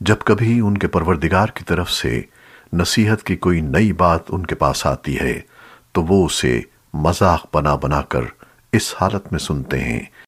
جب کبھی ان کے پروردگار کی طرف سے نصیحت کی کوئی نئی بات ان کے پاس آتی ہے، تو وہ اسے مذاق بنا بنا کر اس حالت میں سنتے ہیں۔